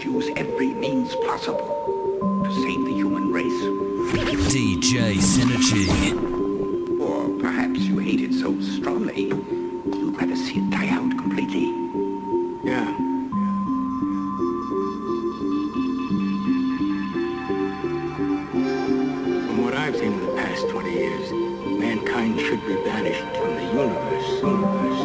must use every means possible to save the human race. DJ Synergy. Or perhaps you hate it so strongly, you'd rather see it die out completely. Yeah. From what I've seen in the past 20 years, mankind should be banished from the universe. universe,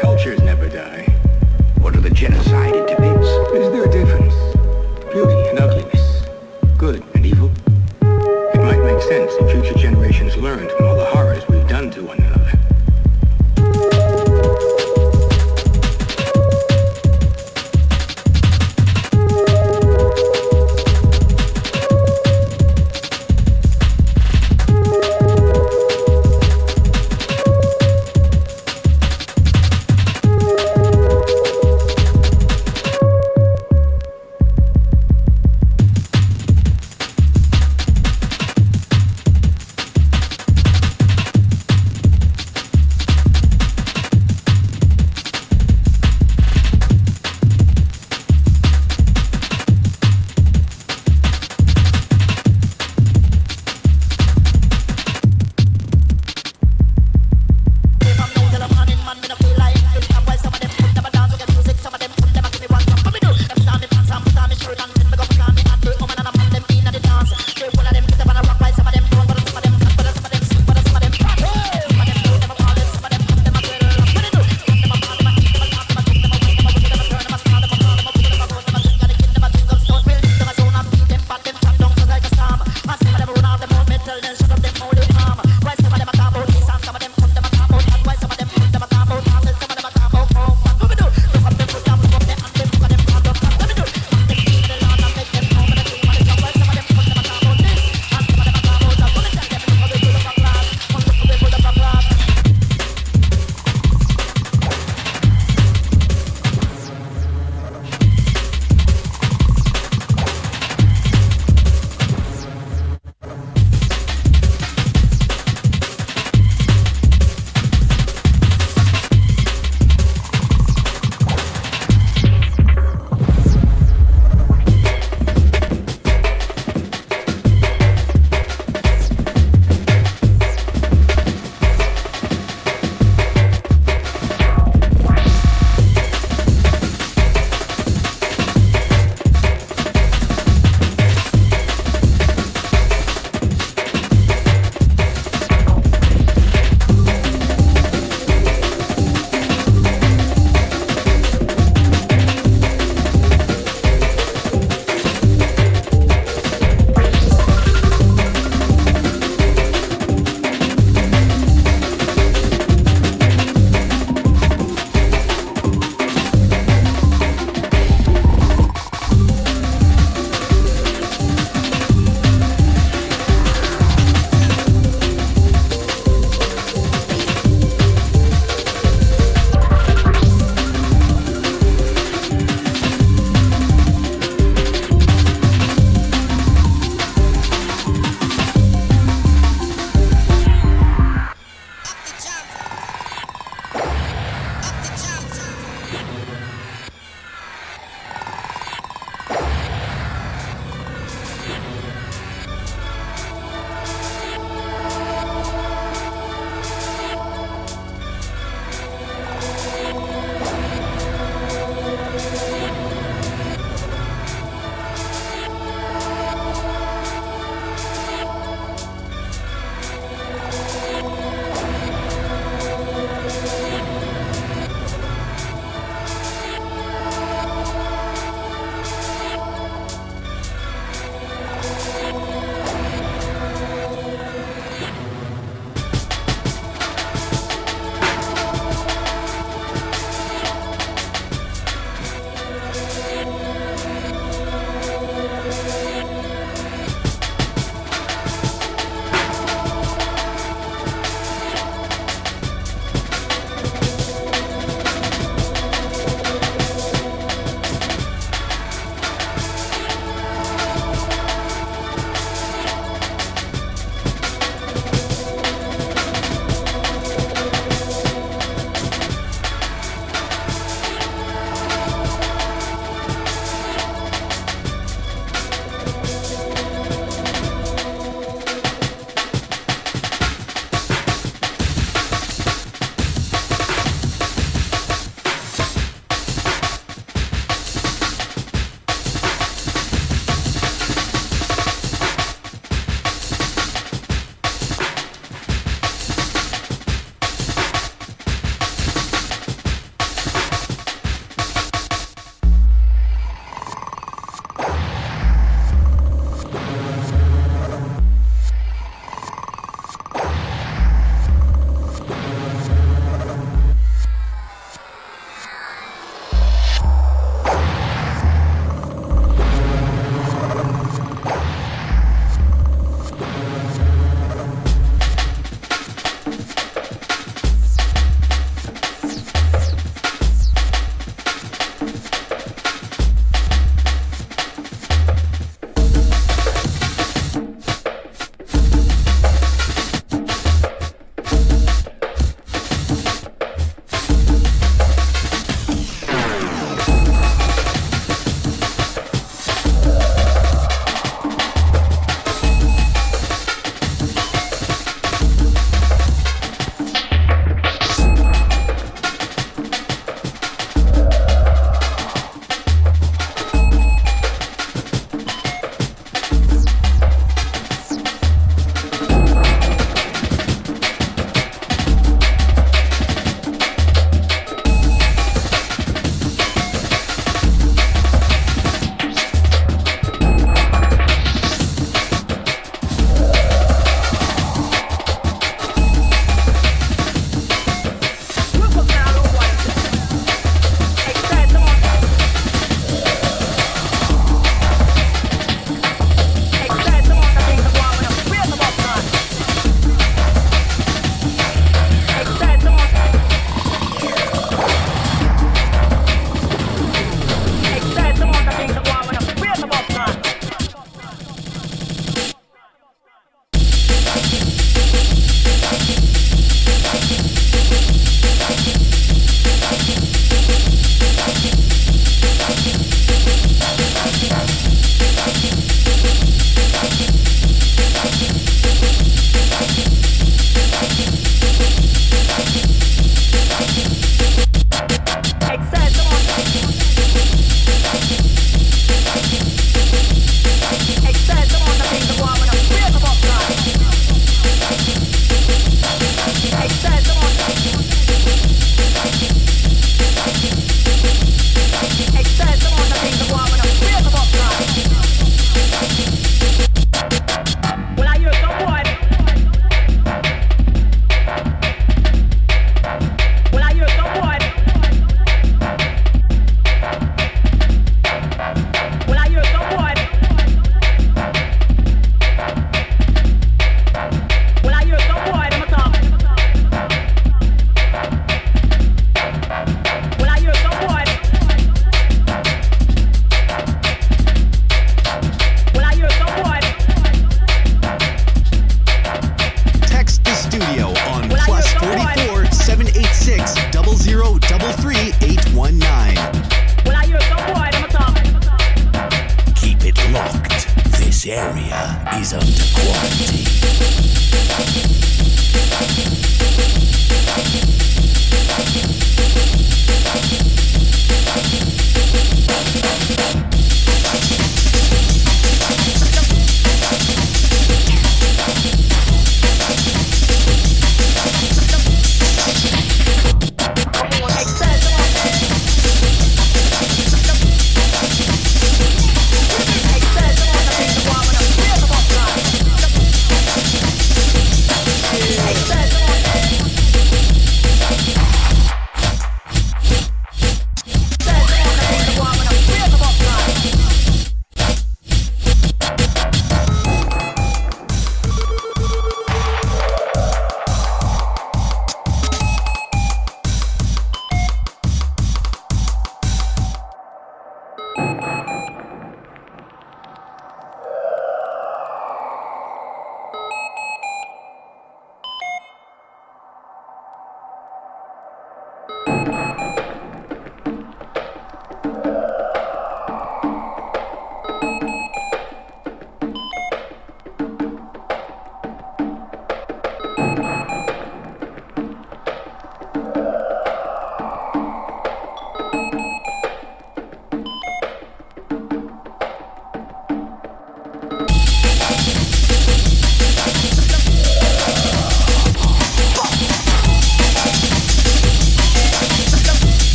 cultures never die.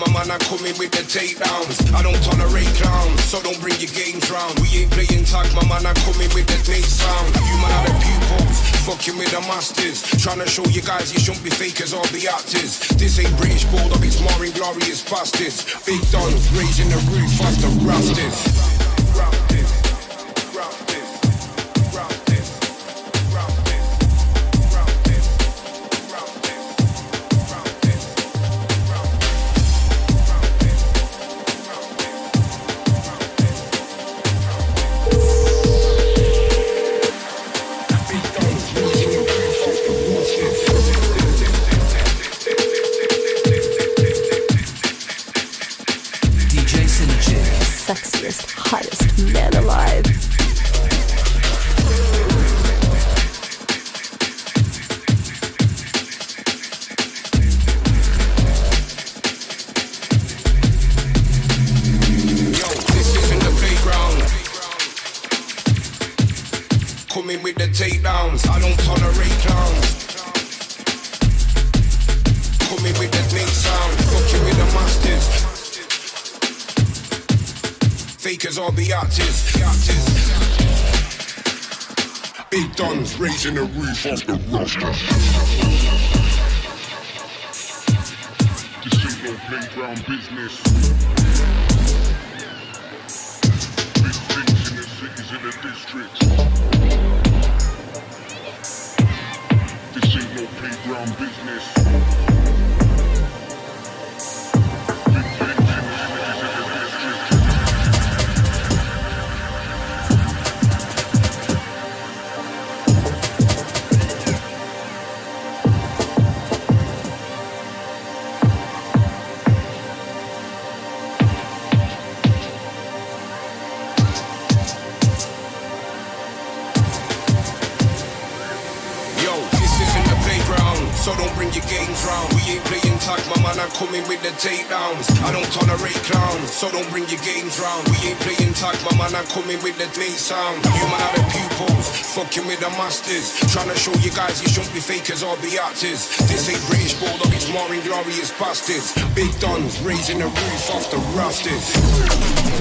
my man i come in with the takedowns. I don't tolerate clowns, so don't bring your games round. We ain't playing tag my man i come in with the tape sound. You man are the pupils, fucking with the masters. Trying to show you guys you shouldn't be fakers or be actors. This ain't British Bulldog, it's more inglorious bastards. Big Don's raising the roof as the rastas. fuck the roster. This ain't no playground business. I don't tolerate clown, so don't bring your games round. We ain't playing tag, my man, I'm coming with the day sound. You man are the pupils, fucking with the masters. Trying to show you guys you shouldn't be fakers or be actors. This ain't British Bulldog, it's more inglorious bastards. Big Dons raising the roof off the rafters.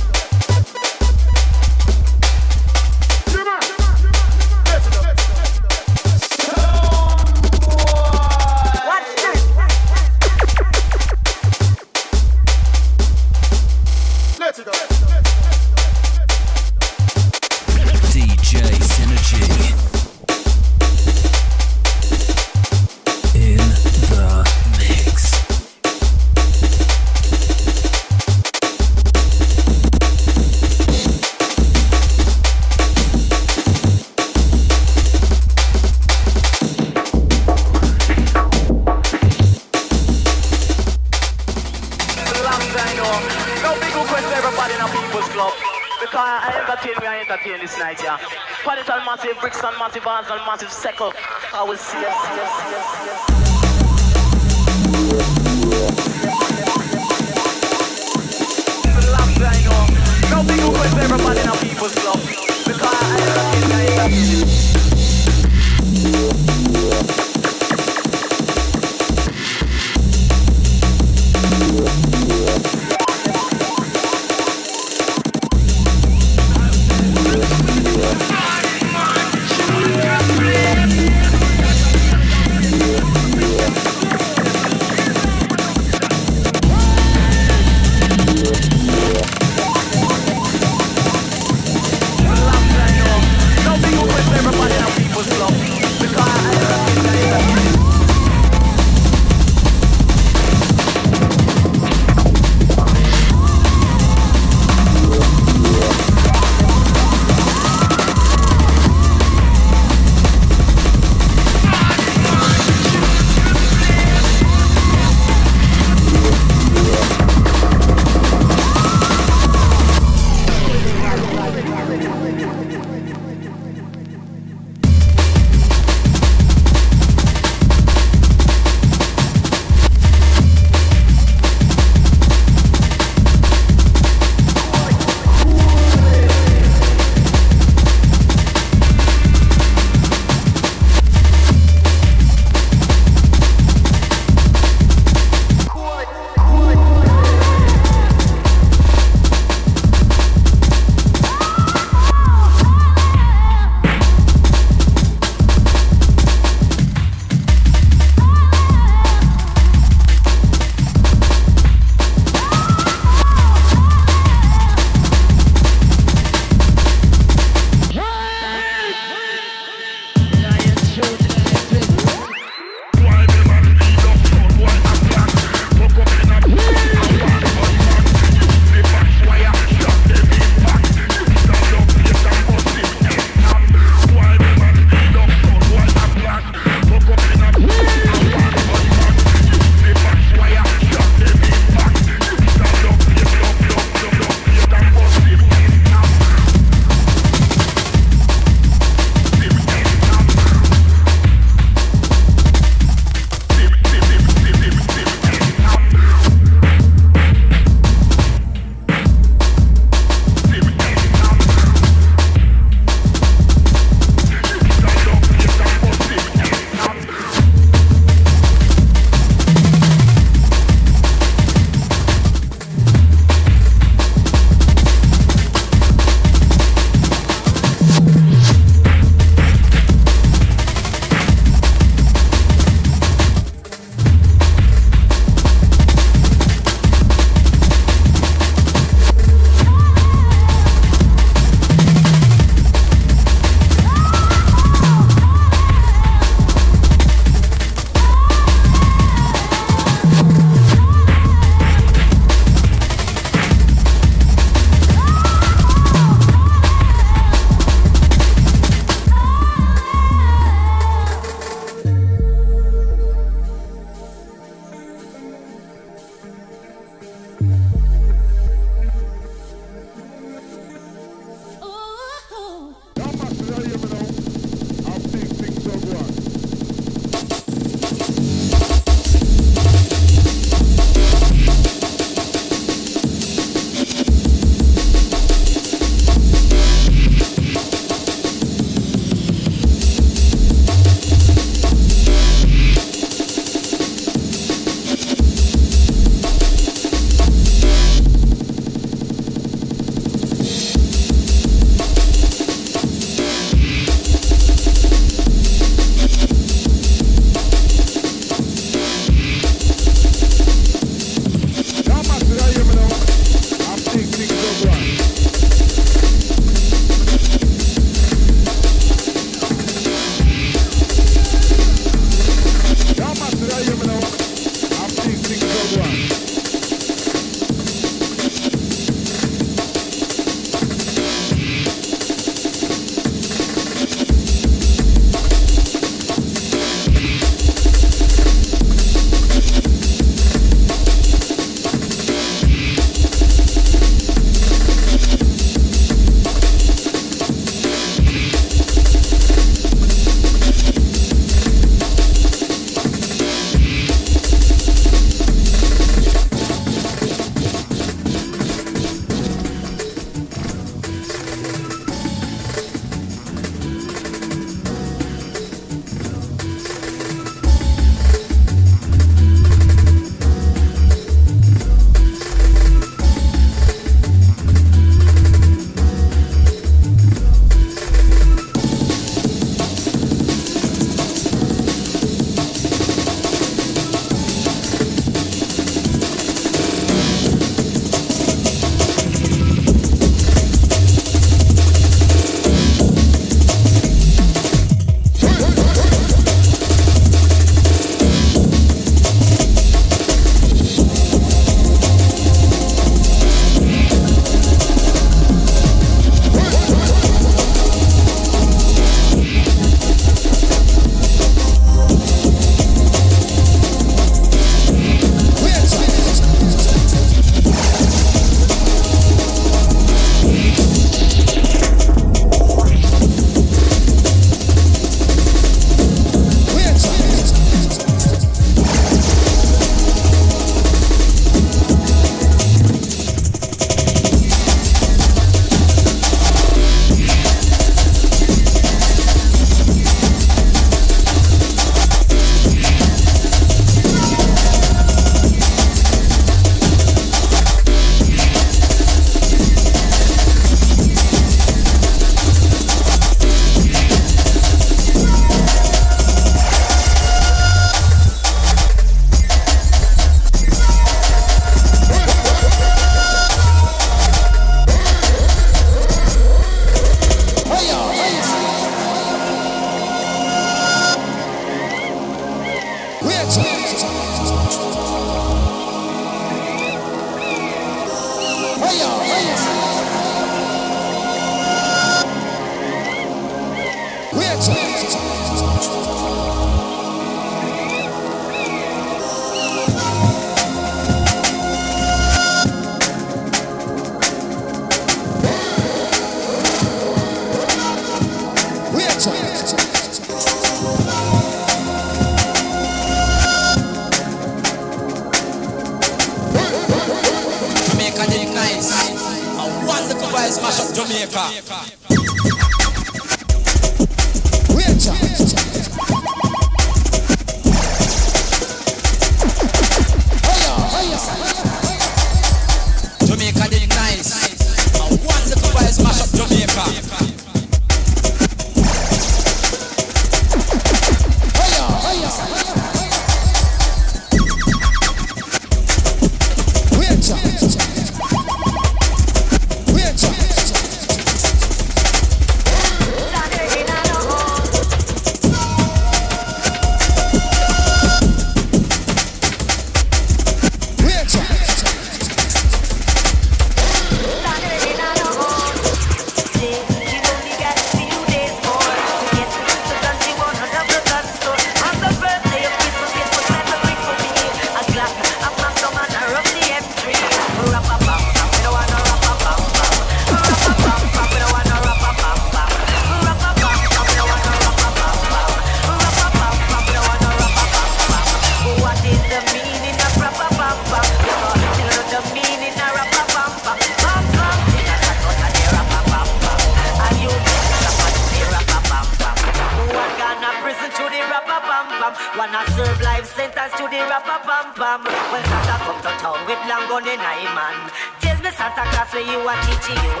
Rasta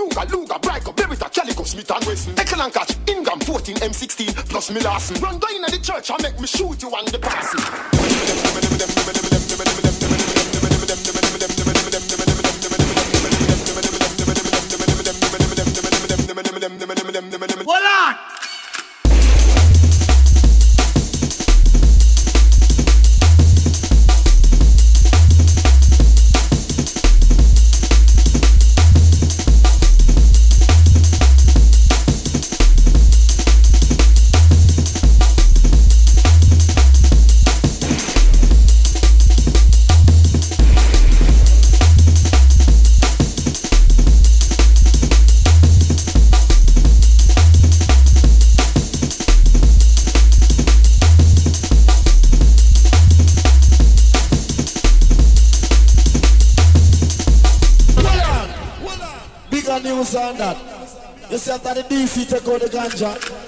Ruger, Luger, Brico, Beretta, Calico, Smith and Wesson. Heckler and Koch, Ingram 14, M16, plus me. Run down in the church and make me shoot you on the passing. See after the DC take out the ganja.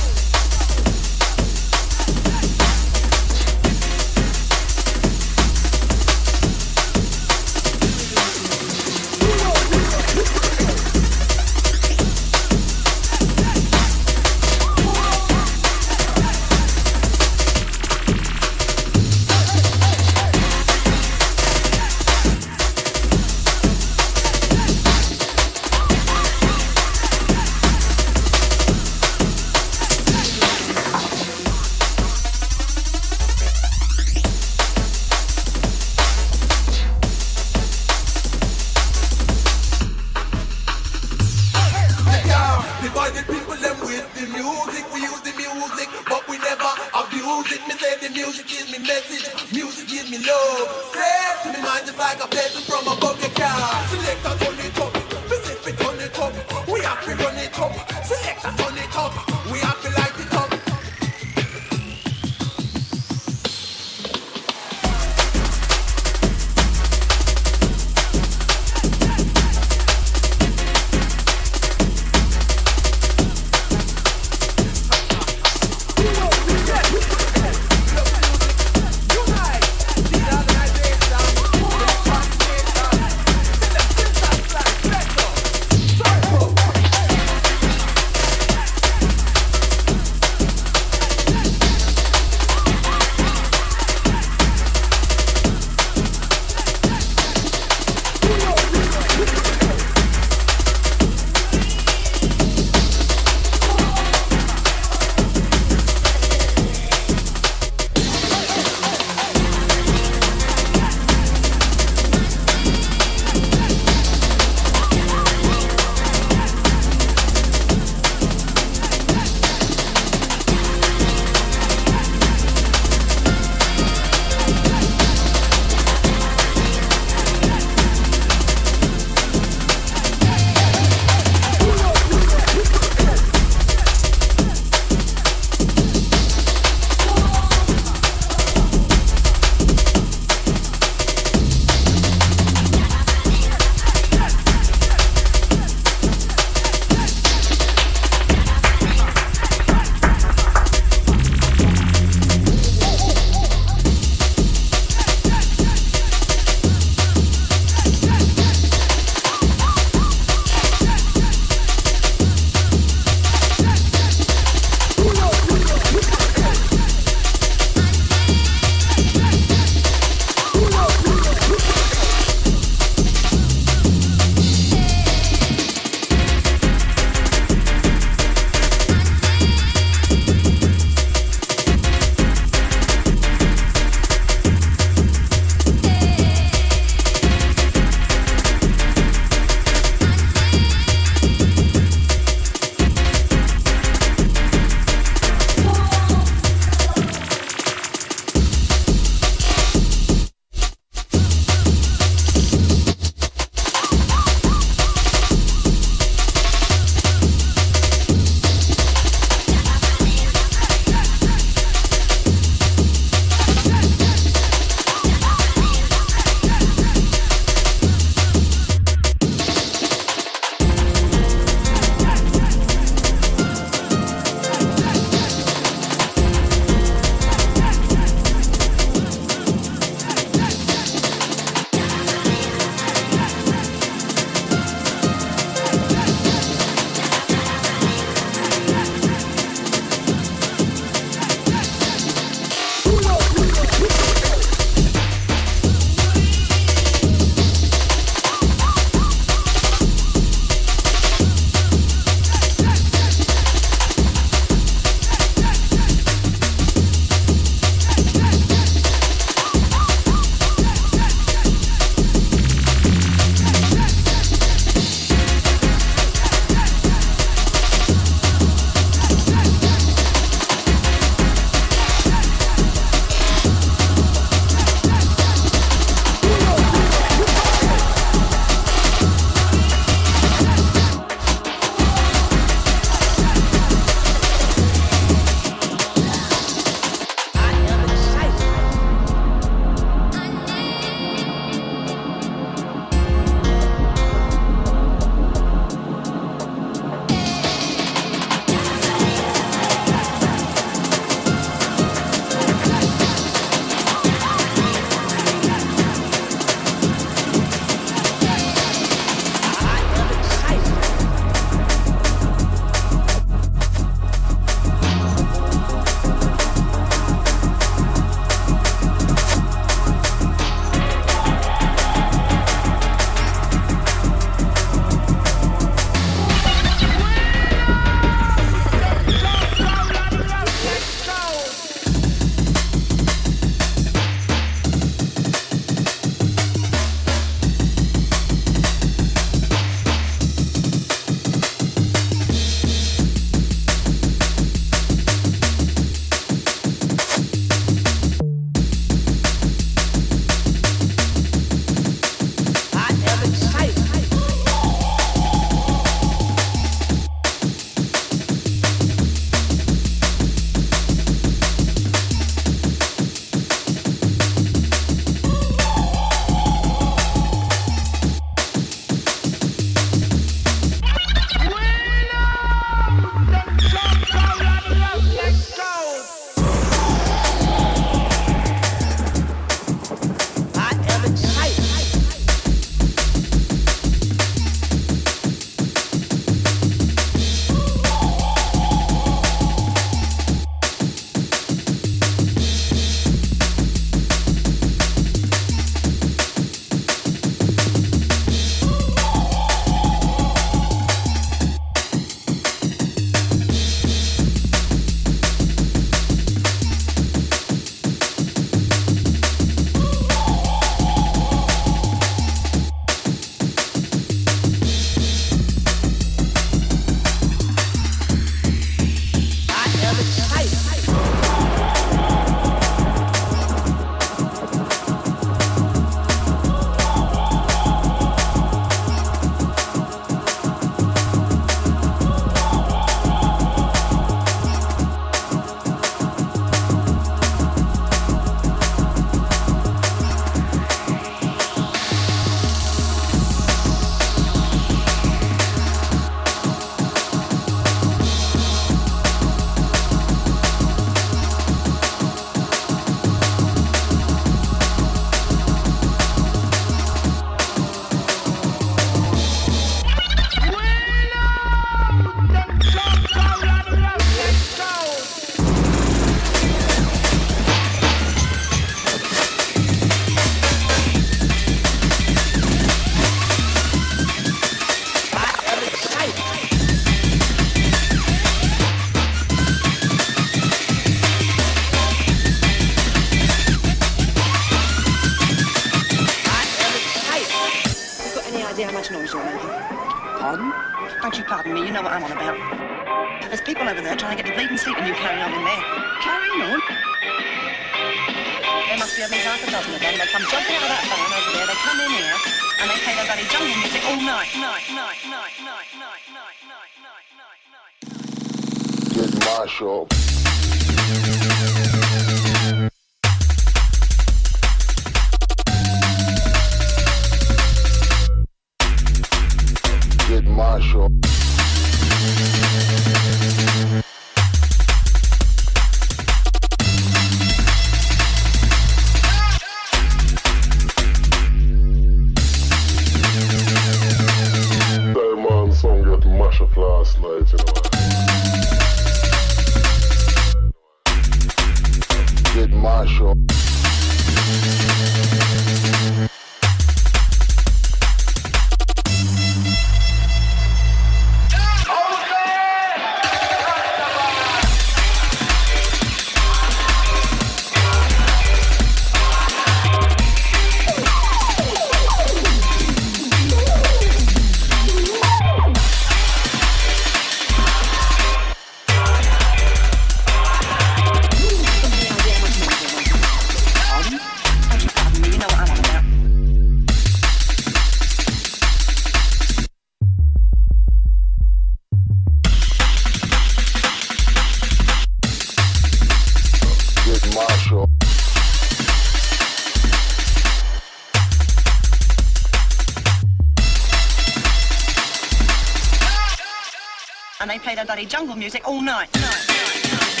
Bloody jungle music all night, night, night, night.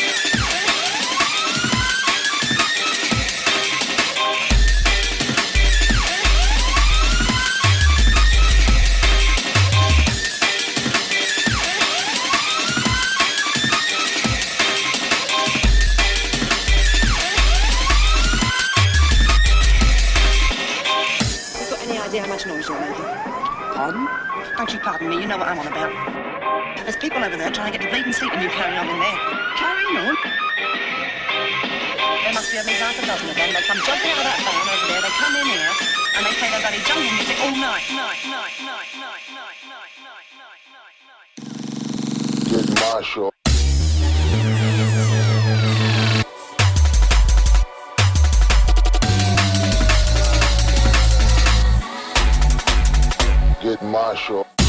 Got any idea how much noise you're making? Pardon? Don't you pardon me, you know what I'm on about. People over there trying to get you bleeding sleep and you carry on in there. Carrying on? There must be at least half a dozen of them. They come jumping out of that van over there, they come in here, and they play their bloody jungle music all night, night, night, night, night, night, night, night, night, night, night. Get Marshall. Get Marshall.